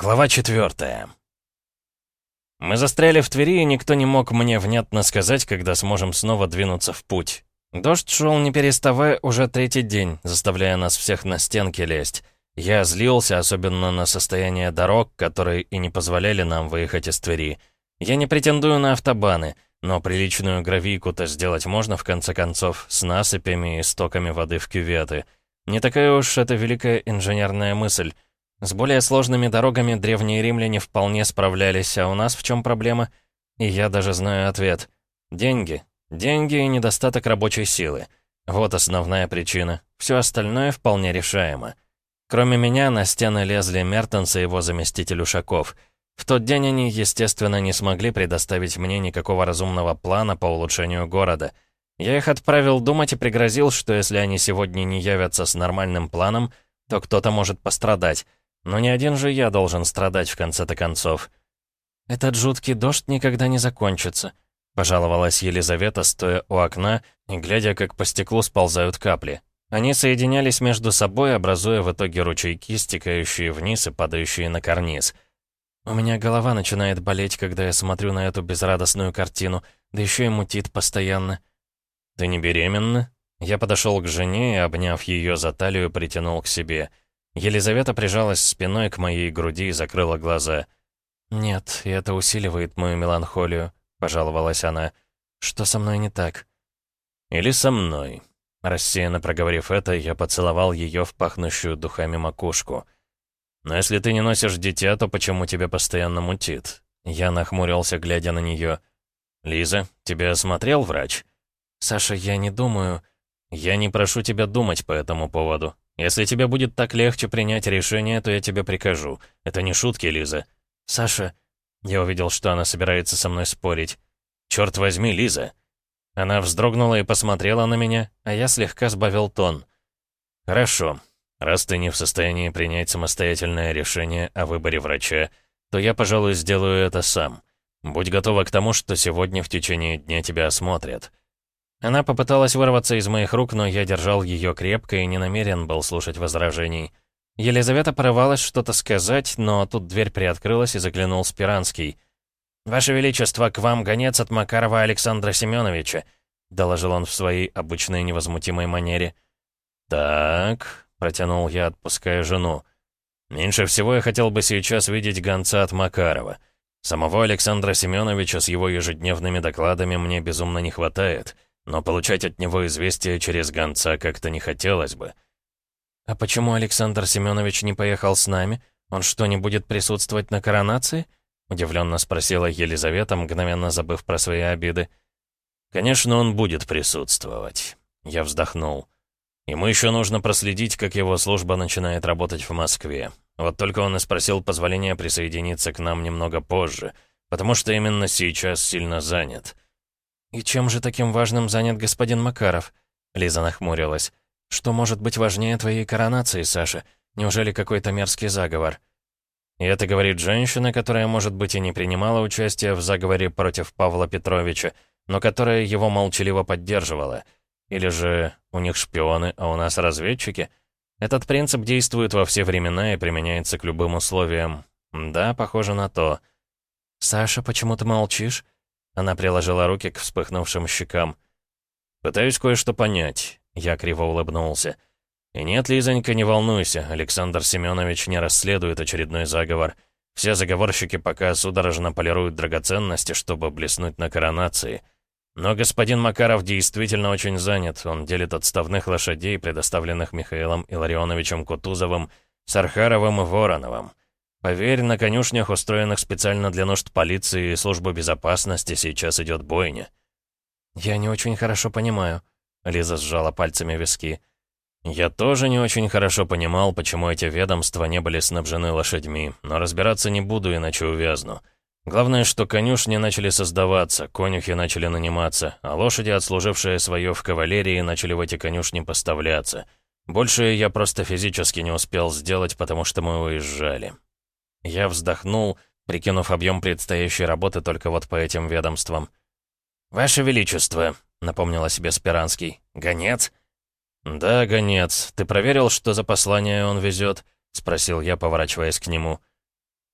Глава четвертая. Мы застряли в Твери, и никто не мог мне внятно сказать, когда сможем снова двинуться в путь. Дождь шел не переставая уже третий день, заставляя нас всех на стенки лезть. Я злился, особенно на состояние дорог, которые и не позволяли нам выехать из Твери. Я не претендую на автобаны, но приличную гравийку-то сделать можно, в конце концов, с насыпями и стоками воды в кюветы. Не такая уж это великая инженерная мысль — с более сложными дорогами древние римляне вполне справлялись, а у нас в чем проблема? И я даже знаю ответ. Деньги. Деньги и недостаток рабочей силы. Вот основная причина. Все остальное вполне решаемо. Кроме меня, на стены лезли Мертенс и его заместитель Ушаков. В тот день они, естественно, не смогли предоставить мне никакого разумного плана по улучшению города. Я их отправил думать и пригрозил, что если они сегодня не явятся с нормальным планом, то кто-то может пострадать. Но не один же я должен страдать в конце-то концов. «Этот жуткий дождь никогда не закончится», — пожаловалась Елизавета, стоя у окна и глядя, как по стеклу сползают капли. Они соединялись между собой, образуя в итоге ручейки, стекающие вниз и падающие на карниз. «У меня голова начинает болеть, когда я смотрю на эту безрадостную картину, да еще и мутит постоянно». «Ты не беременна?» Я подошел к жене и, обняв ее за талию, притянул к себе — Елизавета прижалась спиной к моей груди и закрыла глаза. «Нет, и это усиливает мою меланхолию», — пожаловалась она. «Что со мной не так?» «Или со мной?» Рассеянно проговорив это, я поцеловал ее в пахнущую духами макушку. «Но если ты не носишь дитя, то почему тебя постоянно мутит?» Я нахмурился, глядя на нее. «Лиза, тебя осмотрел врач?» «Саша, я не думаю...» «Я не прошу тебя думать по этому поводу. Если тебе будет так легче принять решение, то я тебе прикажу. Это не шутки, Лиза. Саша... Я увидел, что она собирается со мной спорить. Черт возьми, Лиза. Она вздрогнула и посмотрела на меня, а я слегка сбавил тон. Хорошо. Раз ты не в состоянии принять самостоятельное решение о выборе врача, то я, пожалуй, сделаю это сам. Будь готова к тому, что сегодня в течение дня тебя осмотрят. Она попыталась вырваться из моих рук, но я держал ее крепко и не намерен был слушать возражений. Елизавета порывалась что-то сказать, но тут дверь приоткрылась и заглянул Спиранский. «Ваше Величество, к вам гонец от Макарова Александра Семеновича», доложил он в своей обычной невозмутимой манере. «Так», — протянул я, отпуская жену. «Меньше всего я хотел бы сейчас видеть гонца от Макарова. Самого Александра Семеновича с его ежедневными докладами мне безумно не хватает» но получать от него известие через гонца как-то не хотелось бы. «А почему Александр Семенович не поехал с нами? Он что, не будет присутствовать на коронации?» — удивленно спросила Елизавета, мгновенно забыв про свои обиды. «Конечно, он будет присутствовать», — я вздохнул. «Ему еще нужно проследить, как его служба начинает работать в Москве. Вот только он и спросил позволения присоединиться к нам немного позже, потому что именно сейчас сильно занят». «И чем же таким важным занят господин Макаров?» Лиза нахмурилась. «Что может быть важнее твоей коронации, Саша? Неужели какой-то мерзкий заговор?» И это говорит женщина, которая, может быть, и не принимала участия в заговоре против Павла Петровича, но которая его молчаливо поддерживала. Или же у них шпионы, а у нас разведчики? Этот принцип действует во все времена и применяется к любым условиям. Да, похоже на то. «Саша, почему ты молчишь?» Она приложила руки к вспыхнувшим щекам. «Пытаюсь кое-что понять», — я криво улыбнулся. «И нет, Лизонька, не волнуйся, Александр Семенович не расследует очередной заговор. Все заговорщики пока судорожно полируют драгоценности, чтобы блеснуть на коронации. Но господин Макаров действительно очень занят. Он делит отставных лошадей, предоставленных Михаилом Илларионовичем Кутузовым, Сархаровым и Вороновым. Поверь, на конюшнях, устроенных специально для нужд полиции и службы безопасности, сейчас идет бойня. Я не очень хорошо понимаю. Лиза сжала пальцами виски. Я тоже не очень хорошо понимал, почему эти ведомства не были снабжены лошадьми, но разбираться не буду, иначе увязну. Главное, что конюшни начали создаваться, конюхи начали наниматься, а лошади, отслужившие свое в кавалерии, начали в эти конюшни поставляться. Больше я просто физически не успел сделать, потому что мы уезжали. Я вздохнул, прикинув объем предстоящей работы только вот по этим ведомствам. «Ваше Величество», — напомнил о себе Спиранский, — «гонец?» «Да, гонец. Ты проверил, что за послание он везет?» — спросил я, поворачиваясь к нему.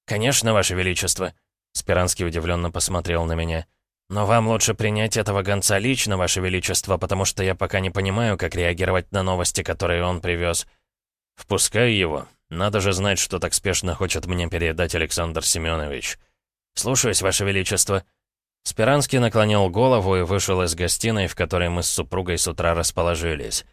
«Конечно, Ваше Величество», — Спиранский удивленно посмотрел на меня. «Но вам лучше принять этого гонца лично, Ваше Величество, потому что я пока не понимаю, как реагировать на новости, которые он привез». «Впускай его. Надо же знать, что так спешно хочет мне передать Александр Семенович». «Слушаюсь, Ваше Величество». Спиранский наклонил голову и вышел из гостиной, в которой мы с супругой с утра расположились.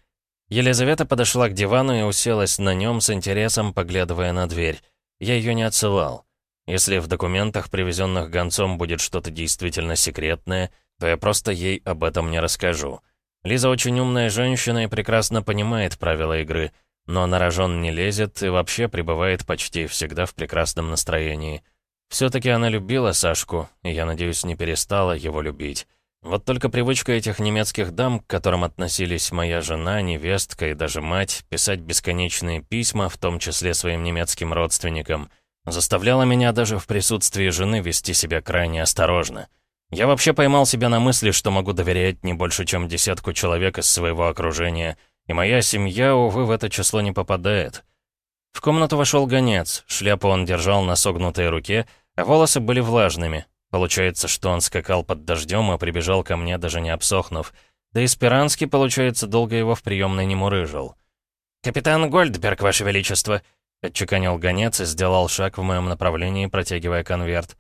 Елизавета подошла к дивану и уселась на нем с интересом, поглядывая на дверь. Я ее не отсылал. Если в документах, привезенных гонцом, будет что-то действительно секретное, то я просто ей об этом не расскажу. Лиза очень умная женщина и прекрасно понимает правила игры, но на рожон не лезет и вообще пребывает почти всегда в прекрасном настроении. Все-таки она любила Сашку, и я надеюсь, не перестала его любить. Вот только привычка этих немецких дам, к которым относились моя жена, невестка и даже мать, писать бесконечные письма, в том числе своим немецким родственникам, заставляла меня даже в присутствии жены вести себя крайне осторожно. Я вообще поймал себя на мысли, что могу доверять не больше, чем десятку человек из своего окружения, и моя семья, увы, в это число не попадает. В комнату вошел гонец, шляпу он держал на согнутой руке, а волосы были влажными, Получается, что он скакал под дождем и прибежал ко мне, даже не обсохнув. Да и Спиранский, получается, долго его в приемной не мурыжил. «Капитан Гольдберг, Ваше Величество!» — отчеканил гонец и сделал шаг в моем направлении, протягивая конверт.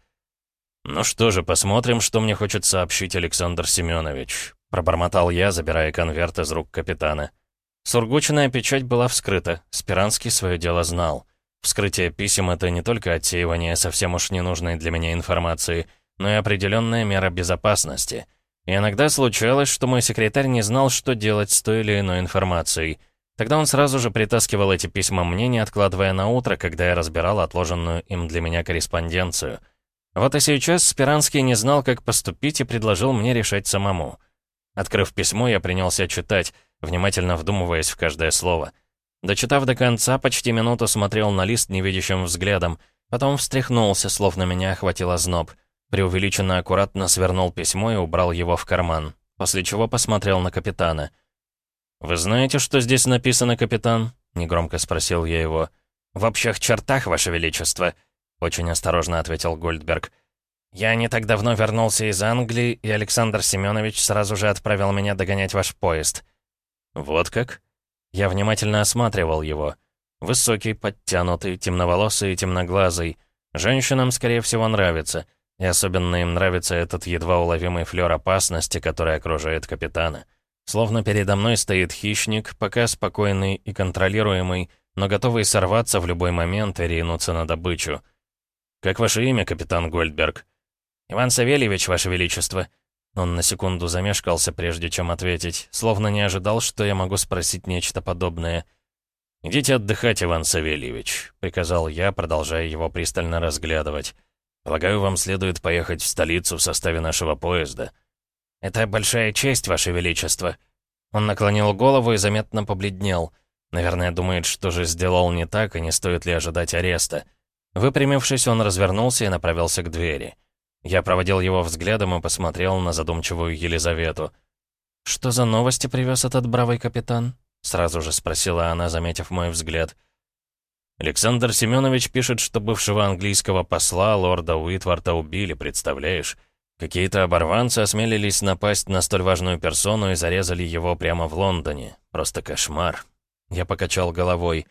«Ну что же, посмотрим, что мне хочет сообщить Александр Семенович», — пробормотал я, забирая конверт из рук капитана. Сургучная печать была вскрыта, Спиранский свое дело знал. Вскрытие писем — это не только отсеивание совсем уж ненужной для меня информации — но и определенная мера безопасности. И иногда случалось, что мой секретарь не знал, что делать с той или иной информацией. Тогда он сразу же притаскивал эти письма мне, не откладывая на утро, когда я разбирал отложенную им для меня корреспонденцию. Вот и сейчас Спиранский не знал, как поступить, и предложил мне решать самому. Открыв письмо, я принялся читать, внимательно вдумываясь в каждое слово. Дочитав до конца, почти минуту смотрел на лист невидящим взглядом, потом встряхнулся, словно меня охватил озноб — Преувеличенно аккуратно свернул письмо и убрал его в карман, после чего посмотрел на капитана. «Вы знаете, что здесь написано, капитан?» — негромко спросил я его. «В общих чертах, Ваше Величество», — очень осторожно ответил Гольдберг. «Я не так давно вернулся из Англии, и Александр Семенович сразу же отправил меня догонять ваш поезд». «Вот как?» Я внимательно осматривал его. Высокий, подтянутый, темноволосый и темноглазый. Женщинам, скорее всего, нравится — и особенно им нравится этот едва уловимый флёр опасности, который окружает капитана. Словно передо мной стоит хищник, пока спокойный и контролируемый, но готовый сорваться в любой момент и ринуться на добычу. «Как ваше имя, капитан Гольдберг?» «Иван Савельевич, ваше величество». Он на секунду замешкался, прежде чем ответить, словно не ожидал, что я могу спросить нечто подобное. «Идите отдыхать, Иван Савельевич», — приказал я, продолжая его пристально разглядывать. Полагаю, вам следует поехать в столицу в составе нашего поезда». «Это большая честь, Ваше Величество». Он наклонил голову и заметно побледнел. Наверное, думает, что же сделал не так, и не стоит ли ожидать ареста. Выпрямившись, он развернулся и направился к двери. Я проводил его взглядом и посмотрел на задумчивую Елизавету. «Что за новости привез этот бравый капитан?» Сразу же спросила она, заметив мой взгляд. Александр Семенович пишет, что бывшего английского посла, лорда Уитварта, убили, представляешь? Какие-то оборванцы осмелились напасть на столь важную персону и зарезали его прямо в Лондоне. Просто кошмар. Я покачал головой.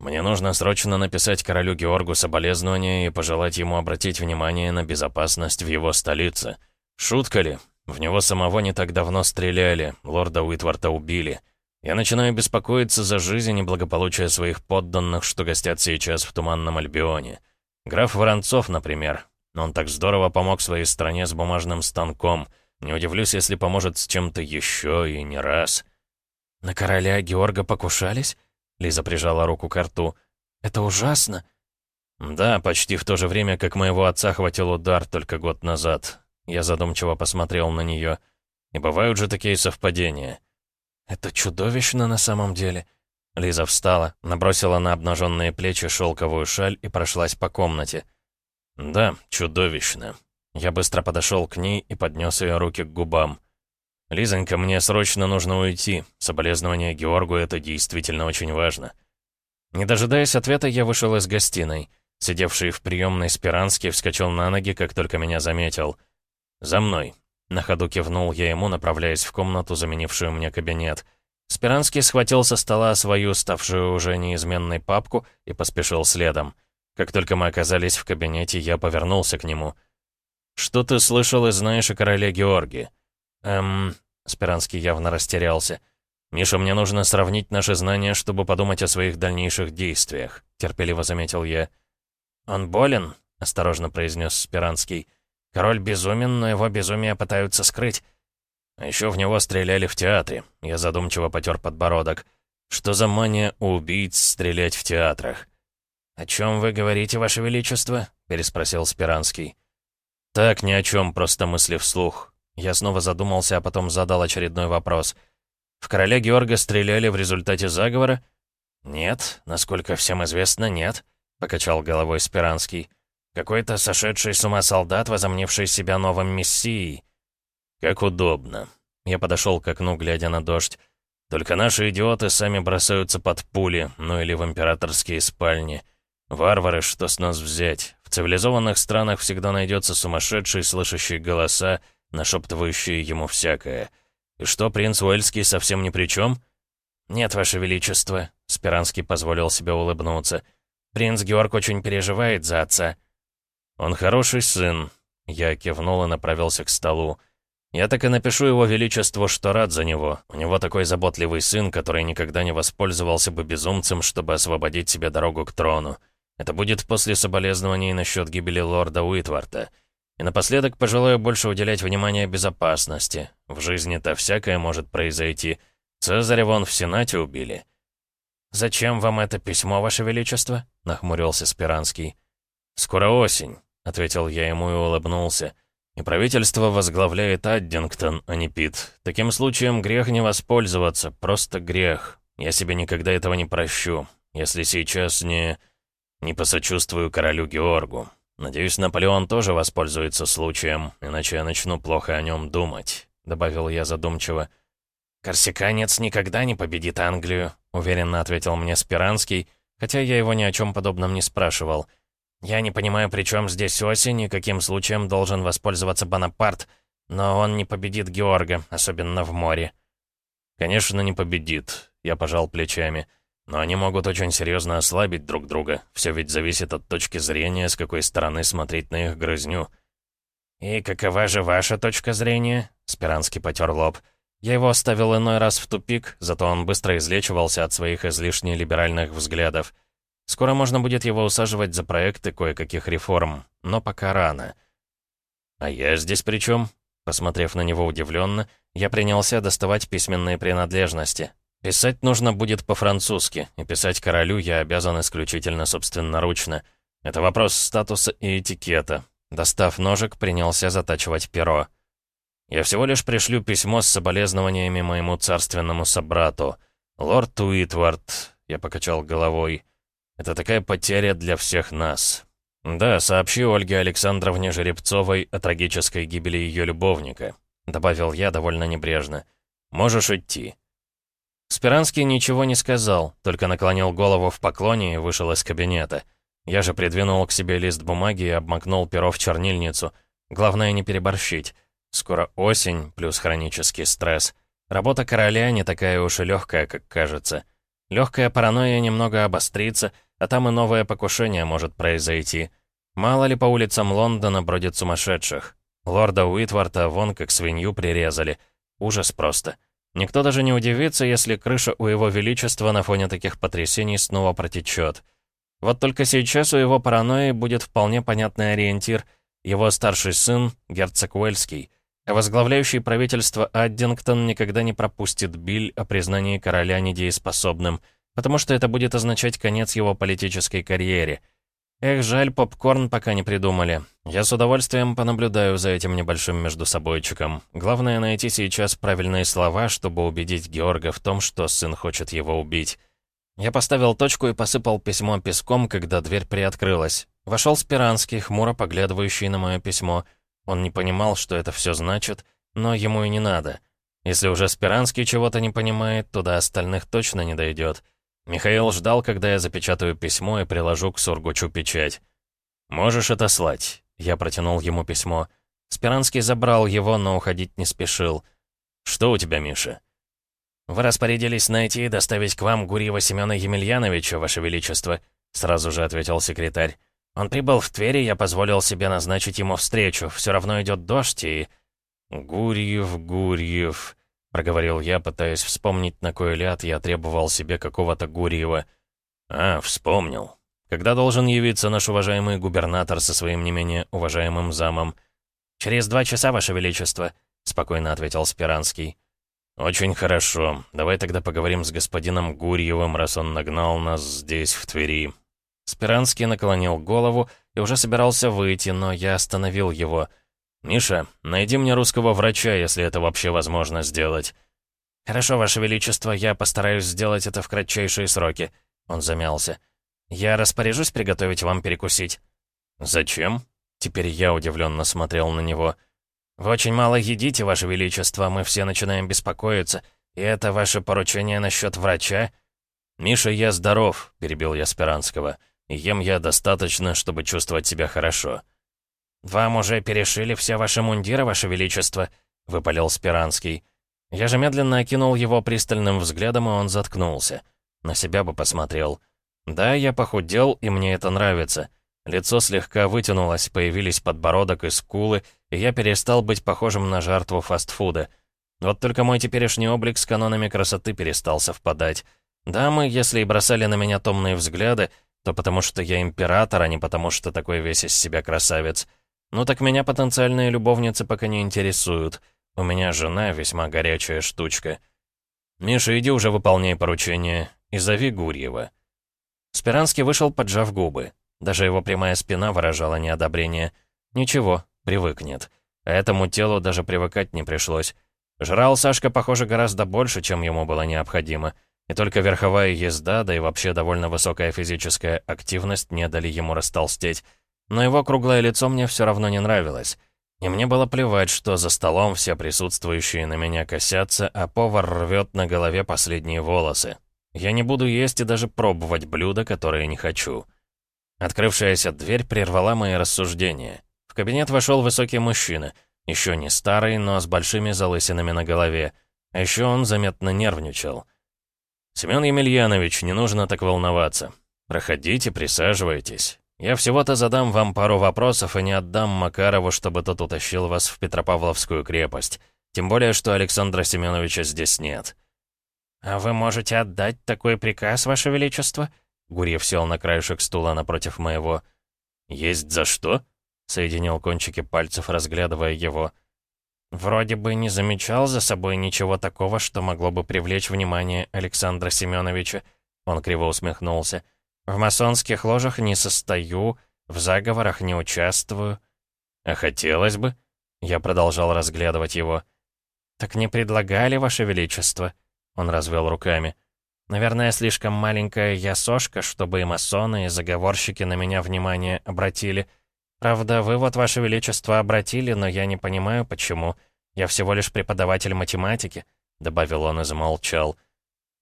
Мне нужно срочно написать королю Георгу соболезнования и пожелать ему обратить внимание на безопасность в его столице. Шутка ли? В него самого не так давно стреляли, лорда Уитварта убили. Я начинаю беспокоиться за жизнь и благополучие своих подданных, что гостят сейчас в Туманном Альбионе. Граф Воронцов, например. Он так здорово помог своей стране с бумажным станком. Не удивлюсь, если поможет с чем-то еще и не раз. «На короля Георга покушались?» Лиза прижала руку к рту. «Это ужасно!» «Да, почти в то же время, как моего отца хватил удар только год назад». Я задумчиво посмотрел на нее. «И бывают же такие совпадения». «Это чудовищно на самом деле». Лиза встала, набросила на обнаженные плечи шелковую шаль и прошлась по комнате. «Да, чудовищно». Я быстро подошел к ней и поднес ее руки к губам. «Лизонька, мне срочно нужно уйти. Соболезнование Георгу — это действительно очень важно». Не дожидаясь ответа, я вышел из гостиной. Сидевший в приемной Спиранский вскочил на ноги, как только меня заметил. «За мной!» На ходу кивнул я ему, направляясь в комнату, заменившую мне кабинет. Спиранский схватил со стола свою, ставшую уже неизменной папку, и поспешил следом. Как только мы оказались в кабинете, я повернулся к нему. «Что ты слышал и знаешь о короле Георгии?» «Эм...» Спиранский явно растерялся. «Миша, мне нужно сравнить наши знания, чтобы подумать о своих дальнейших действиях», — терпеливо заметил я. «Он болен?» — осторожно произнес Спиранский. «Король безумен, но его безумие пытаются скрыть». А еще в него стреляли в театре. Я задумчиво потер подбородок. Что за мания у убийц стрелять в театрах? «О чем вы говорите, Ваше Величество?» — переспросил Спиранский. «Так, ни о чем, просто мысли вслух». Я снова задумался, а потом задал очередной вопрос. «В короля Георга стреляли в результате заговора?» «Нет, насколько всем известно, нет», — покачал головой Спиранский. «Какой-то сошедший с ума солдат, возомнивший себя новым мессией». «Как удобно». Я подошел к окну, глядя на дождь. «Только наши идиоты сами бросаются под пули, ну или в императорские спальни. Варвары, что с нас взять? В цивилизованных странах всегда найдется сумасшедший, слышащий голоса, нашептывающие ему всякое. И что, принц Уэльский совсем ни при чем? «Нет, Ваше Величество», — Спиранский позволил себе улыбнуться. «Принц Георг очень переживает за отца». «Он хороший сын», — я кивнул и направился к столу. «Я так и напишу его величеству, что рад за него. У него такой заботливый сын, который никогда не воспользовался бы безумцем, чтобы освободить себе дорогу к трону. Это будет после соболезнований насчет гибели лорда Уитварта. И напоследок пожелаю больше уделять внимание безопасности. В жизни-то всякое может произойти. Цезаря вон в Сенате убили». «Зачем вам это письмо, Ваше Величество?» — нахмурился Спиранский. «Скоро осень», — ответил я ему и улыбнулся. «И правительство возглавляет Аддингтон, а не Пит. Таким случаем грех не воспользоваться, просто грех. Я себе никогда этого не прощу, если сейчас не...» Не посочувствую королю Георгу. Надеюсь, Наполеон тоже воспользуется случаем, иначе я начну плохо о нем думать», — добавил я задумчиво. «Корсиканец никогда не победит Англию», — уверенно ответил мне Спиранский, хотя я его ни о чем подобном не спрашивал. «Я не понимаю, при чем здесь осень и каким случаем должен воспользоваться Бонапарт, но он не победит Георга, особенно в море». «Конечно, не победит», — я пожал плечами. Но они могут очень серьезно ослабить друг друга. Все ведь зависит от точки зрения, с какой стороны смотреть на их грызню. «И какова же ваша точка зрения?» Спиранский потер лоб. Я его оставил иной раз в тупик, зато он быстро излечивался от своих излишне либеральных взглядов. Скоро можно будет его усаживать за проекты кое-каких реформ, но пока рано. «А я здесь при чем?» Посмотрев на него удивленно, я принялся доставать письменные принадлежности. Писать нужно будет по-французски, и писать королю я обязан исключительно собственноручно. Это вопрос статуса и этикета. Достав ножик, принялся затачивать перо. Я всего лишь пришлю письмо с соболезнованиями моему царственному собрату. Лорд Уитвард, я покачал головой. Это такая потеря для всех нас. Да, сообщи Ольге Александровне Жеребцовой о трагической гибели ее любовника, добавил я довольно небрежно. Можешь идти. Спиранский ничего не сказал, только наклонил голову в поклоне и вышел из кабинета. Я же придвинул к себе лист бумаги и обмакнул перо в чернильницу. Главное не переборщить. Скоро осень, плюс хронический стресс. Работа короля не такая уж и легкая, как кажется. Легкая паранойя немного обострится, а там и новое покушение может произойти. Мало ли по улицам Лондона бродит сумасшедших. Лорда Уитварта вон как свинью прирезали. Ужас просто. Никто даже не удивится, если крыша у его величества на фоне таких потрясений снова протечет. Вот только сейчас у его паранойи будет вполне понятный ориентир. Его старший сын, герцог Уэльский, возглавляющий правительство Аддингтон никогда не пропустит биль о признании короля недееспособным, потому что это будет означать конец его политической карьере — Эх, жаль, попкорн пока не придумали. Я с удовольствием понаблюдаю за этим небольшим междусобойчиком. Главное найти сейчас правильные слова, чтобы убедить Георга в том, что сын хочет его убить. Я поставил точку и посыпал письмо песком, когда дверь приоткрылась. Вошел Спиранский, хмуро поглядывающий на мое письмо. Он не понимал, что это все значит, но ему и не надо. Если уже Спиранский чего-то не понимает, то до остальных точно не дойдет. Михаил ждал, когда я запечатаю письмо и приложу к Сургучу печать. «Можешь отослать». Я протянул ему письмо. Спиранский забрал его, но уходить не спешил. «Что у тебя, Миша?» «Вы распорядились найти и доставить к вам Гурьева Семена Емельяновича, Ваше Величество», сразу же ответил секретарь. «Он прибыл в Твери, я позволил себе назначить ему встречу. Все равно идет дождь и...» «Гурьев, Гурьев», — проговорил я, пытаясь вспомнить, на кой ляд я требовал себе какого-то Гурьева. «А, вспомнил. Когда должен явиться наш уважаемый губернатор со своим не менее уважаемым замом?» «Через два часа, Ваше Величество», — спокойно ответил Спиранский. «Очень хорошо. Давай тогда поговорим с господином Гурьевым, раз он нагнал нас здесь, в Твери». Спиранский наклонил голову и уже собирался выйти, но я остановил его. «Миша, найди мне русского врача, если это вообще возможно сделать». «Хорошо, Ваше Величество, я постараюсь сделать это в кратчайшие сроки». Он замялся. «Я распоряжусь приготовить вам перекусить». «Зачем?» Теперь я удивленно смотрел на него. «Вы очень мало едите, Ваше Величество, мы все начинаем беспокоиться. И это ваше поручение насчет врача?» «Миша, я здоров», — перебил я Спиранского. «И ем я достаточно, чтобы чувствовать себя хорошо». «Вам уже перешили все ваши мундиры, Ваше Величество?» — выпалил Спиранский. Я же медленно окинул его пристальным взглядом, и он заткнулся. На себя бы посмотрел. Да, я похудел, и мне это нравится. Лицо слегка вытянулось, появились подбородок и скулы, и я перестал быть похожим на жертву фастфуда. Вот только мой теперешний облик с канонами красоты перестал совпадать. Дамы, если и бросали на меня томные взгляды, то потому что я император, а не потому что такой весь из себя красавец. Ну так меня потенциальные любовницы пока не интересуют. У меня жена весьма горячая штучка. «Миша, иди уже выполняй поручение и зови Гурьева». Спиранский вышел, поджав губы. Даже его прямая спина выражала неодобрение. Ничего, привыкнет. А этому телу даже привыкать не пришлось. Жрал Сашка, похоже, гораздо больше, чем ему было необходимо. И только верховая езда, да и вообще довольно высокая физическая активность не дали ему растолстеть. Но его круглое лицо мне все равно не нравилось. И мне было плевать, что за столом все присутствующие на меня косятся, а повар рвет на голове последние волосы. Я не буду есть и даже пробовать блюда, которые не хочу. Открывшаяся дверь прервала мои рассуждения. В кабинет вошел высокий мужчина, еще не старый, но с большими залысинами на голове. А еще он заметно нервничал. «Семен Емельянович, не нужно так волноваться. Проходите, присаживайтесь. Я всего-то задам вам пару вопросов и не отдам Макарову, чтобы тот утащил вас в Петропавловскую крепость. Тем более, что Александра Семеновича здесь нет». «А вы можете отдать такой приказ, Ваше Величество?» Гурьев сел на краешек стула напротив моего. «Есть за что?» — соединил кончики пальцев, разглядывая его. «Вроде бы не замечал за собой ничего такого, что могло бы привлечь внимание Александра Семеновича». Он криво усмехнулся. «В масонских ложах не состою, в заговорах не участвую». «А хотелось бы?» Я продолжал разглядывать его. «Так не предлагали, Ваше Величество?» Он развел руками. Наверное, слишком маленькая я сошка, чтобы и масоны, и заговорщики на меня внимание обратили. Правда, вы вот, Ваше Величество, обратили, но я не понимаю, почему. Я всего лишь преподаватель математики», — добавил он и замолчал.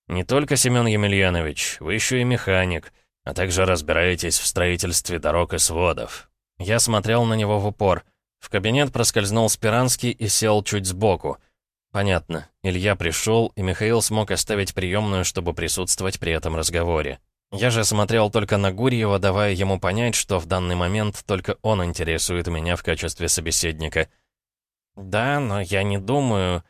«Не только, Семен Емельянович, вы еще и механик, а также разбираетесь в строительстве дорог и сводов». Я смотрел на него в упор. В кабинет проскользнул Спиранский и сел чуть сбоку. Понятно. Илья пришел, и Михаил смог оставить приемную, чтобы присутствовать при этом разговоре. Я же смотрел только на Гурьева, давая ему понять, что в данный момент только он интересует меня в качестве собеседника. «Да, но я не думаю...»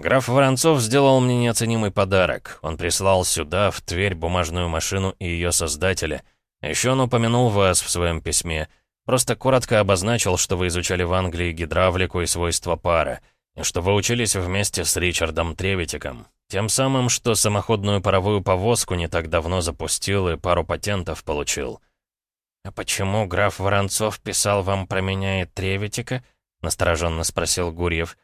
Граф Воронцов сделал мне неоценимый подарок. Он прислал сюда, в Тверь, бумажную машину и ее создателя. Еще он упомянул вас в своем письме. Просто коротко обозначил, что вы изучали в Англии гидравлику и свойства пара что вы учились вместе с Ричардом Тревитиком, тем самым, что самоходную паровую повозку не так давно запустил и пару патентов получил. «А почему граф Воронцов писал вам про меня и Тревитика?» — настороженно спросил Гурьев.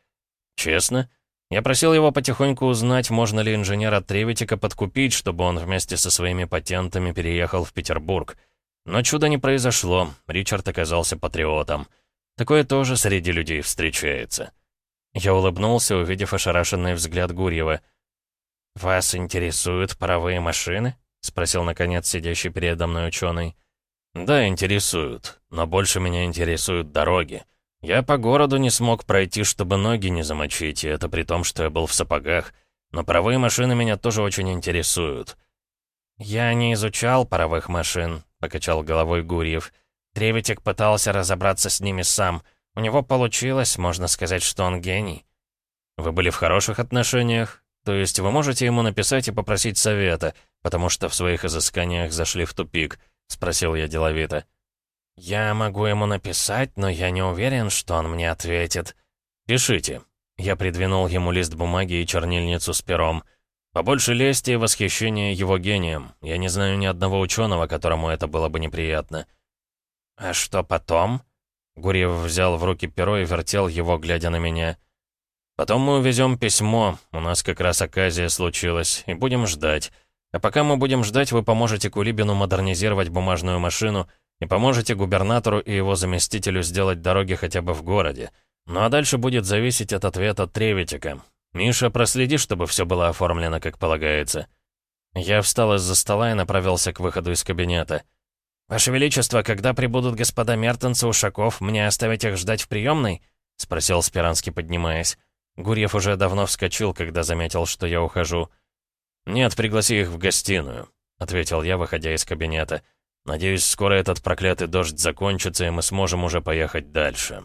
«Честно?» Я просил его потихоньку узнать, можно ли инженера Тревитика подкупить, чтобы он вместе со своими патентами переехал в Петербург. Но чуда не произошло, Ричард оказался патриотом. Такое тоже среди людей встречается. Я улыбнулся, увидев ошарашенный взгляд Гурьева. «Вас интересуют паровые машины?» — спросил, наконец, сидящий передо мной ученый. «Да, интересуют, но больше меня интересуют дороги. Я по городу не смог пройти, чтобы ноги не замочить, и это при том, что я был в сапогах. Но паровые машины меня тоже очень интересуют». «Я не изучал паровых машин», — покачал головой Гурьев. «Треветик пытался разобраться с ними сам. У него получилось, можно сказать, что он гений». «Вы были в хороших отношениях? То есть вы можете ему написать и попросить совета, потому что в своих изысканиях зашли в тупик?» — спросил я деловито. «Я могу ему написать, но я не уверен, что он мне ответит». «Пишите». Я придвинул ему лист бумаги и чернильницу с пером. Побольше лести и восхищения его гением. Я не знаю ни одного ученого, которому это было бы неприятно. «А что потом?» Гурьев взял в руки перо и вертел его, глядя на меня. «Потом мы увезем письмо, у нас как раз оказия случилась, и будем ждать. А пока мы будем ждать, вы поможете Кулибину модернизировать бумажную машину и поможете губернатору и его заместителю сделать дороги хотя бы в городе. Ну а дальше будет зависеть от ответа Треветика. Миша, проследи, чтобы все было оформлено как полагается». Я встал из-за стола и направился к выходу из кабинета. «Ваше Величество, когда прибудут господа Мертенцы, Ушаков, мне оставить их ждать в приемной?» — спросил Спиранский, поднимаясь. Гурьев уже давно вскочил, когда заметил, что я ухожу. «Нет, пригласи их в гостиную», — ответил я, выходя из кабинета. «Надеюсь, скоро этот проклятый дождь закончится, и мы сможем уже поехать дальше».